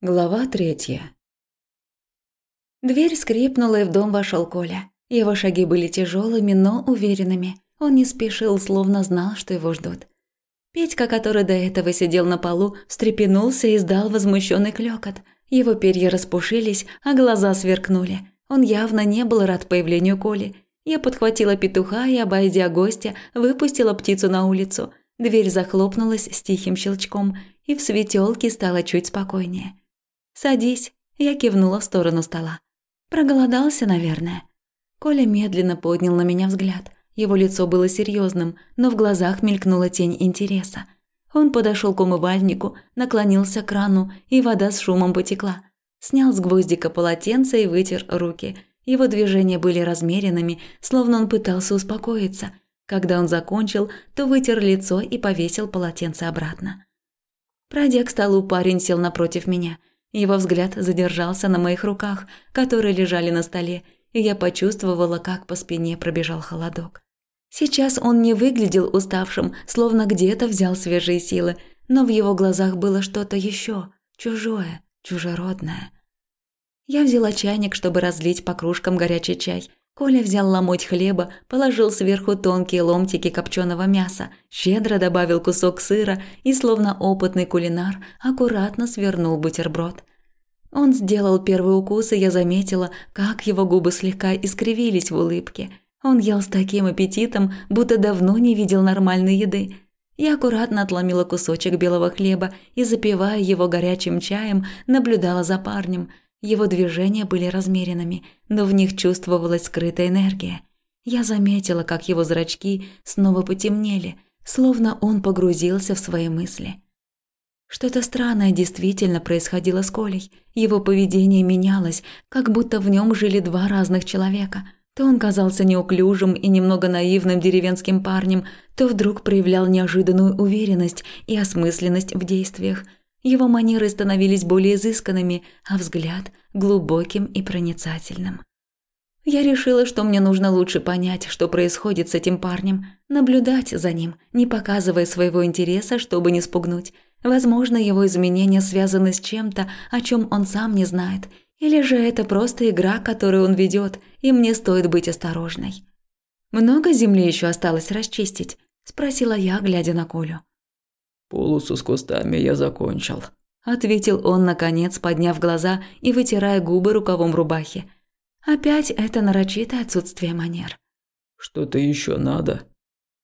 Глава третья. Дверь скрипнула, и в дом вошел Коля. Его шаги были тяжелыми, но уверенными. Он не спешил, словно знал, что его ждут. Петька, который до этого сидел на полу, встрепенулся и издал возмущенный клёкот. Его перья распушились, а глаза сверкнули. Он явно не был рад появлению Коли. Я подхватила петуха и, обойдя гостя, выпустила птицу на улицу. Дверь захлопнулась с тихим щелчком, и в светелке стало чуть спокойнее. «Садись», – я кивнула в сторону стола. «Проголодался, наверное». Коля медленно поднял на меня взгляд. Его лицо было серьезным, но в глазах мелькнула тень интереса. Он подошел к умывальнику, наклонился к крану, и вода с шумом потекла. Снял с гвоздика полотенце и вытер руки. Его движения были размеренными, словно он пытался успокоиться. Когда он закончил, то вытер лицо и повесил полотенце обратно. Пройдя к столу, парень сел напротив меня – его взгляд задержался на моих руках, которые лежали на столе, и я почувствовала, как по спине пробежал холодок. Сейчас он не выглядел уставшим, словно где-то взял свежие силы, но в его глазах было что-то еще, чужое, чужеродное. Я взяла чайник, чтобы разлить по кружкам горячий чай, Коля взял ломоть хлеба, положил сверху тонкие ломтики копченого мяса, щедро добавил кусок сыра и, словно опытный кулинар, аккуратно свернул бутерброд. Он сделал первый укус, и я заметила, как его губы слегка искривились в улыбке. Он ел с таким аппетитом, будто давно не видел нормальной еды. Я аккуратно отломила кусочек белого хлеба и, запивая его горячим чаем, наблюдала за парнем – его движения были размеренными, но в них чувствовалась скрытая энергия. Я заметила, как его зрачки снова потемнели, словно он погрузился в свои мысли. Что-то странное действительно происходило с Колей. Его поведение менялось, как будто в нем жили два разных человека. То он казался неуклюжим и немного наивным деревенским парнем, то вдруг проявлял неожиданную уверенность и осмысленность в действиях – его манеры становились более изысканными, а взгляд – глубоким и проницательным. Я решила, что мне нужно лучше понять, что происходит с этим парнем, наблюдать за ним, не показывая своего интереса, чтобы не спугнуть. Возможно, его изменения связаны с чем-то, о чем он сам не знает, или же это просто игра, которую он ведет, и мне стоит быть осторожной. «Много земли еще осталось расчистить?» – спросила я, глядя на Колю. «Полосу с кустами я закончил», – ответил он, наконец, подняв глаза и вытирая губы рукавом рубахи. Опять это нарочитое отсутствие манер. «Что-то еще надо?»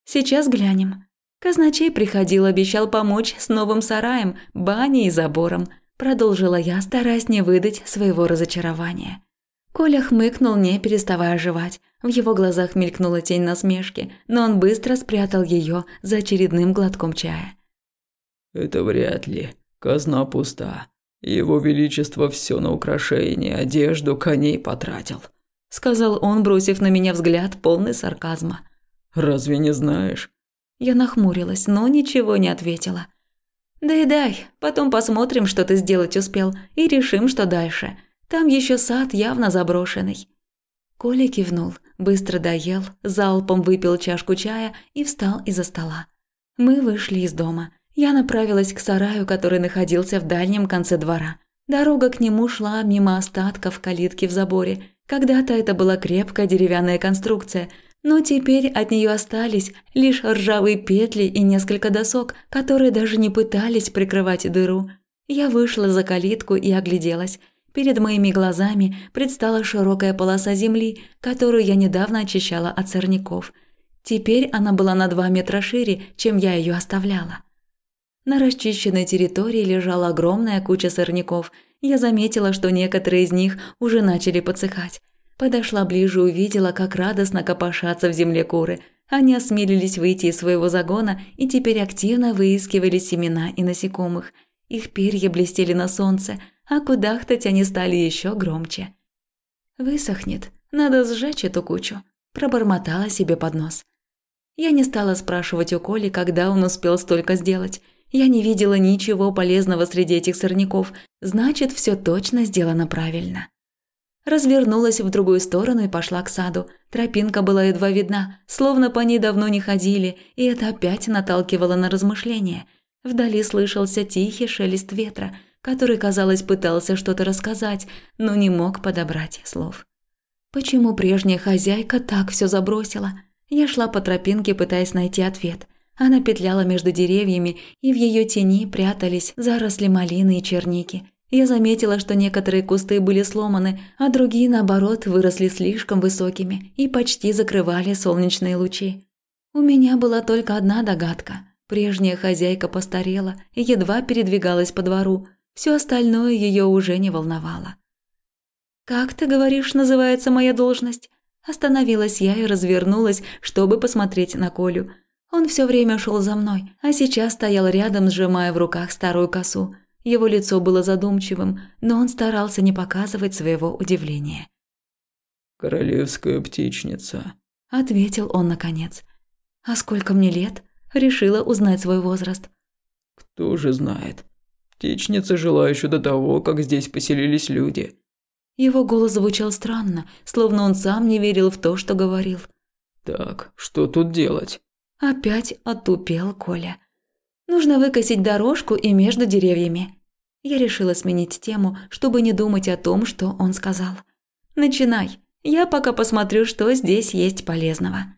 «Сейчас глянем». Казначей приходил, обещал помочь с новым сараем, баней и забором. Продолжила я, стараясь не выдать своего разочарования. Коля хмыкнул, не переставая жевать. В его глазах мелькнула тень насмешки, но он быстро спрятал ее за очередным глотком чая. «Это вряд ли. Казна пуста. Его Величество все на украшение, одежду, коней потратил», – сказал он, бросив на меня взгляд полный сарказма. «Разве не знаешь?» Я нахмурилась, но ничего не ответила. Да и дай, потом посмотрим, что ты сделать успел, и решим, что дальше. Там еще сад явно заброшенный». Коля кивнул, быстро доел, залпом выпил чашку чая и встал из-за стола. Мы вышли из дома – я направилась к сараю, который находился в дальнем конце двора. Дорога к нему шла мимо остатков калитки в заборе. Когда-то это была крепкая деревянная конструкция, но теперь от нее остались лишь ржавые петли и несколько досок, которые даже не пытались прикрывать дыру. Я вышла за калитку и огляделась. Перед моими глазами предстала широкая полоса земли, которую я недавно очищала от сорняков. Теперь она была на два метра шире, чем я ее оставляла. На расчищенной территории лежала огромная куча сорняков. Я заметила, что некоторые из них уже начали подсыхать. Подошла ближе и увидела, как радостно копошатся в земле куры. Они осмелились выйти из своего загона и теперь активно выискивали семена и насекомых. Их перья блестели на солнце, а кудахтать они стали еще громче. «Высохнет, надо сжечь эту кучу», – пробормотала себе под нос. Я не стала спрашивать у Коли, когда он успел столько сделать – я не видела ничего полезного среди этих сорняков, значит, все точно сделано правильно. Развернулась в другую сторону и пошла к саду. Тропинка была едва видна, словно по ней давно не ходили, и это опять наталкивало на размышления. Вдали слышался тихий шелест ветра. который, казалось, пытался что-то рассказать, но не мог подобрать слов. Почему прежняя хозяйка так все забросила? Я шла по тропинке, пытаясь найти ответ. Она петляла между деревьями, и в ее тени прятались заросли малины и черники. Я заметила, что некоторые кусты были сломаны, а другие, наоборот, выросли слишком высокими и почти закрывали солнечные лучи. У меня была только одна догадка. Прежняя хозяйка постарела и едва передвигалась по двору. Все остальное ее уже не волновало. «Как ты говоришь, называется моя должность?» Остановилась я и развернулась, чтобы посмотреть на Колю. Он все время шел за мной, а сейчас стоял рядом, сжимая в руках старую косу. Его лицо было задумчивым, но он старался не показывать своего удивления. «Королевская птичница», – ответил он наконец. «А сколько мне лет?» – решила узнать свой возраст. «Кто же знает. Птичница жила еще до того, как здесь поселились люди. Его голос звучал странно, словно он сам не верил в то, что говорил. «Так, что тут делать?» Опять отупел Коля. «Нужно выкосить дорожку и между деревьями». Я решила сменить тему, чтобы не думать о том, что он сказал. «Начинай. Я пока посмотрю, что здесь есть полезного».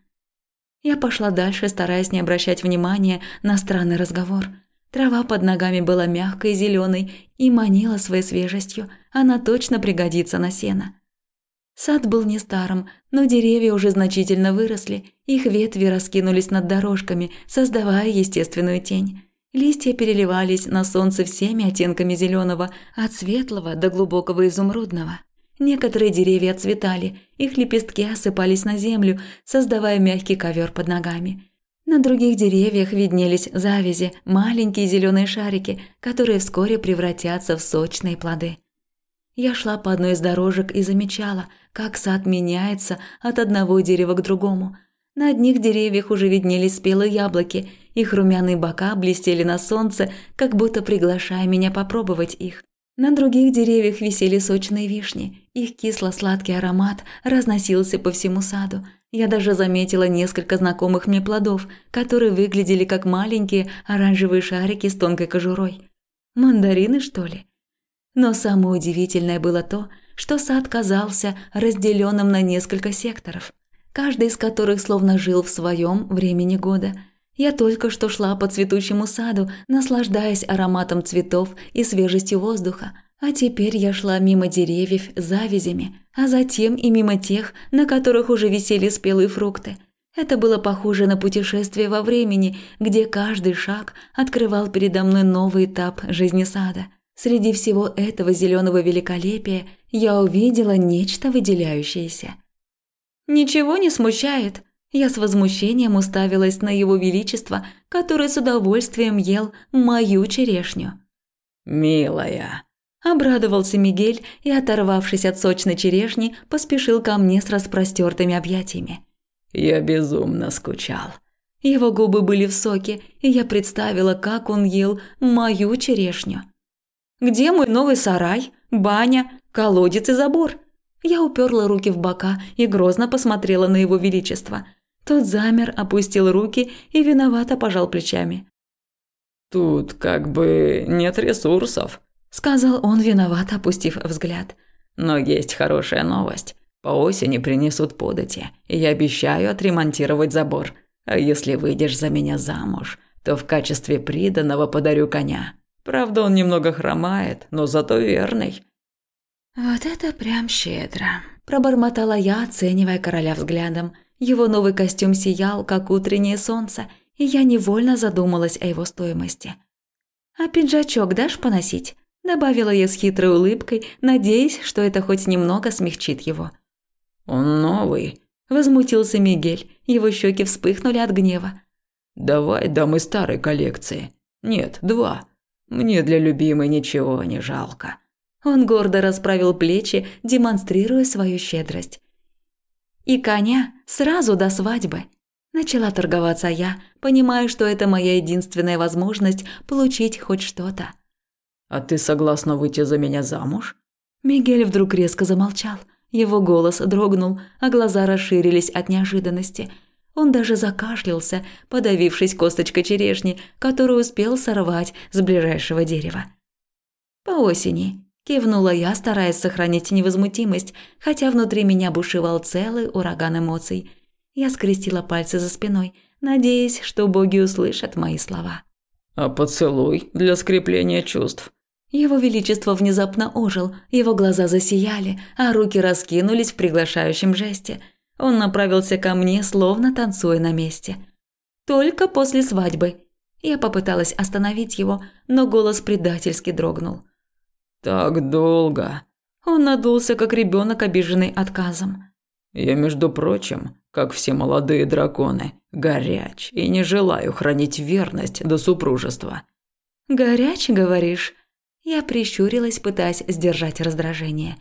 Я пошла дальше, стараясь не обращать внимания на странный разговор – Трава под ногами была мягкой зеленой и манила своей свежестью. Она точно пригодится на сено. Сад был не старым, но деревья уже значительно выросли, их ветви раскинулись над дорожками, создавая естественную тень. Листья переливались на солнце всеми оттенками зеленого, от светлого до глубокого изумрудного. Некоторые деревья цветали, их лепестки осыпались на землю, создавая мягкий ковер под ногами. На других деревьях виднелись завязи, маленькие зеленые шарики, которые вскоре превратятся в сочные плоды. Я шла по одной из дорожек и замечала, как сад меняется от одного дерева к другому. На одних деревьях уже виднелись спелые яблоки, их румяные бока блестели на солнце, как будто приглашая меня попробовать их. На других деревьях висели сочные вишни, их кисло-сладкий аромат разносился по всему саду – я даже заметила несколько знакомых мне плодов, которые выглядели как маленькие оранжевые шарики с тонкой кожурой. Мандарины, что ли? Но самое удивительное было то, что сад казался разделенным на несколько секторов, каждый из которых словно жил в своем времени года. Я только что шла по цветущему саду, наслаждаясь ароматом цветов и свежестью воздуха, а теперь я шла мимо деревьев с завязями, а затем и мимо тех, на которых уже висели спелые фрукты. Это было похоже на путешествие во времени, где каждый шаг открывал передо мной новый этап жизни сада. Среди всего этого зеленого великолепия я увидела нечто выделяющееся. «Ничего не смущает», я с возмущением уставилась на его величество, который с удовольствием ел мою черешню. «Милая», Обрадовался Мигель и, оторвавшись от сочной черешни, поспешил ко мне с распростертыми объятиями. «Я безумно скучал». Его губы были в соке, и я представила, как он ел мою черешню. «Где мой новый сарай, баня, колодец и забор?» Я уперла руки в бока и грозно посмотрела на его величество. Тот замер, опустил руки и виновато пожал плечами. «Тут как бы нет ресурсов», сказал он, виноват, опустив взгляд. Но есть хорошая новость. По осени принесут подати, и я обещаю отремонтировать забор. А если выйдешь за меня замуж, то в качестве приданого подарю коня. Правда, он немного хромает, но зато верный. Вот это прям щедро, пробормотала я, оценивая короля взглядом. Его новый костюм сиял, как утреннее солнце, и я невольно задумалась о его стоимости. А пиджачок дашь поносить? добавила я с хитрой улыбкой, надеясь, что это хоть немного смягчит его. «Он новый», – возмутился Мигель. Его щеки вспыхнули от гнева. «Давай дам из старой коллекции. Нет, два. Мне для любимой ничего не жалко». Он гордо расправил плечи, демонстрируя свою щедрость. «И коня сразу до свадьбы», – начала торговаться я, понимая, что это моя единственная возможность получить хоть что-то. «А ты согласна выйти за меня замуж?» Мигель вдруг резко замолчал. Его голос дрогнул, а глаза расширились от неожиданности. Он даже закашлялся, подавившись косточкой черешни, которую успел сорвать с ближайшего дерева. По осени. Кивнула я, стараясь сохранить невозмутимость, хотя внутри меня бушевал целый ураган эмоций. Я скрестила пальцы за спиной, надеясь, что боги услышат мои слова. «А поцелуй для скрепления чувств?» Его Величество внезапно ожил, его глаза засияли, а руки раскинулись в приглашающем жесте. Он направился ко мне, словно танцуя на месте. «Только после свадьбы». Я попыталась остановить его, но голос предательски дрогнул. «Так долго». Он надулся, как ребенок, обиженный отказом. «Я, между прочим, как все молодые драконы, горяч и не желаю хранить верность до супружества». «Горяч, говоришь?» Я прищурилась, пытаясь сдержать раздражение.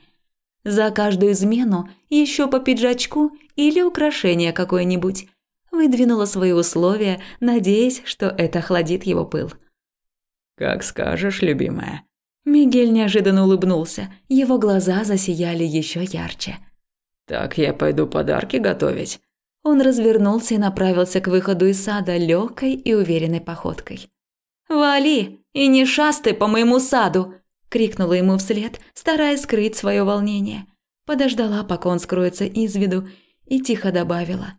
«За каждую измену еще по пиджачку или украшение какое-нибудь». Выдвинула свои условия, надеясь, что это охладит его пыл. «Как скажешь, любимая», Мигель неожиданно улыбнулся, его глаза засияли еще ярче. «Так я пойду подарки готовить». Он развернулся и направился к выходу из сада легкой и уверенной походкой. «Вали и не шастай по моему саду!» – крикнула ему вслед, стараясь скрыть свое волнение. Подождала, пока он скроется из виду, и тихо добавила.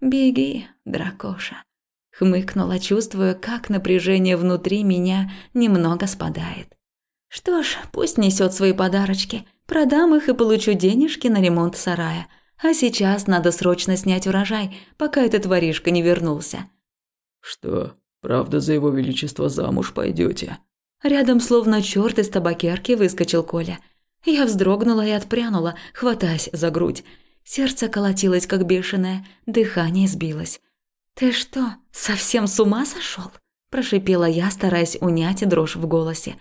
«Беги, дракоша!» Хмыкнула, чувствуя, как напряжение внутри меня немного спадает. Что ж, пусть несет свои подарочки. Продам их и получу денежки на ремонт сарая. А сейчас надо срочно снять урожай, пока этот воришка не вернулся. Что, правда за его величество замуж пойдете? Рядом словно черт из табакерки выскочил Коля. Я вздрогнула и отпрянула, хватаясь за грудь. Сердце колотилось как бешеное, дыхание сбилось. «Ты что, совсем с ума сошел? прошипела я, стараясь унять дрожь в голосе.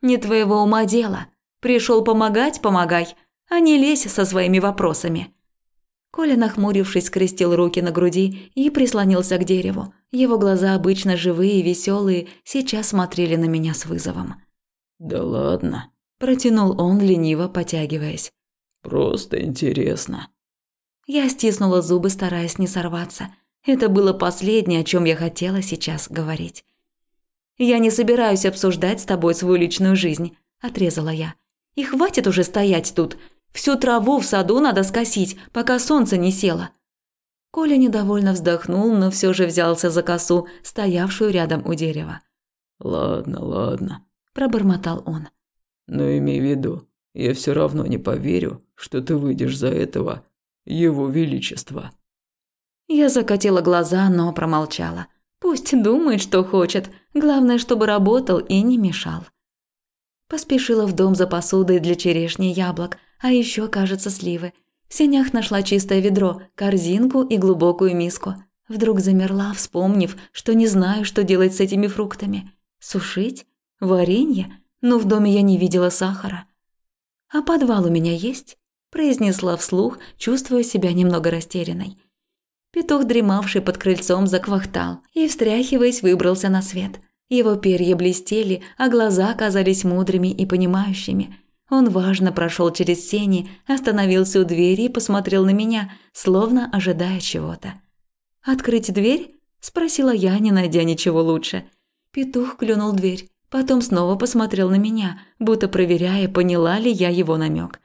Не твоего ума дело. Пришел помогать – помогай, а не лезь со своими вопросами». Коля, нахмурившись, скрестил руки на груди и прислонился к дереву. Его глаза, обычно живые и веселые, сейчас смотрели на меня с вызовом. «Да ладно», – протянул он, лениво потягиваясь. «Просто интересно». Я стиснула зубы, стараясь не сорваться. Это было последнее, о чем я хотела сейчас говорить. «Я не собираюсь обсуждать с тобой свою личную жизнь», – отрезала я. «И хватит уже стоять тут. Всю траву в саду надо скосить, пока солнце не село». Коля недовольно вздохнул, но все же взялся за косу, стоявшую рядом у дерева. «Ладно, ладно», – пробормотал он. «Но имей в виду, я все равно не поверю, что ты выйдешь за этого, его величества». Я закатила глаза, но промолчала. Пусть думает, что хочет, главное, чтобы работал и не мешал. Поспешила в дом за посудой для черешни яблок, а еще, кажется, сливы. В сенях нашла чистое ведро, корзинку и глубокую миску. Вдруг замерла, вспомнив, что не знаю, что делать с этими фруктами. Сушить? Варенье? Но в доме я не видела сахара. «А подвал у меня есть?» – произнесла вслух, чувствуя себя немного растерянной. Петух, дремавший под крыльцом, заквахтал и, встряхиваясь, выбрался на свет. Его перья блестели, а глаза казались мудрыми и понимающими. Он важно прошел через сени, остановился у двери и посмотрел на меня, словно ожидая чего-то. «Открыть дверь?» – спросила я, не найдя ничего лучше. Петух клюнул дверь, потом снова посмотрел на меня, будто проверяя, поняла ли я его намек.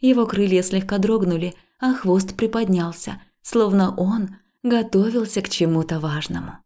Его крылья слегка дрогнули, а хвост приподнялся – словно он готовился к чему-то важному.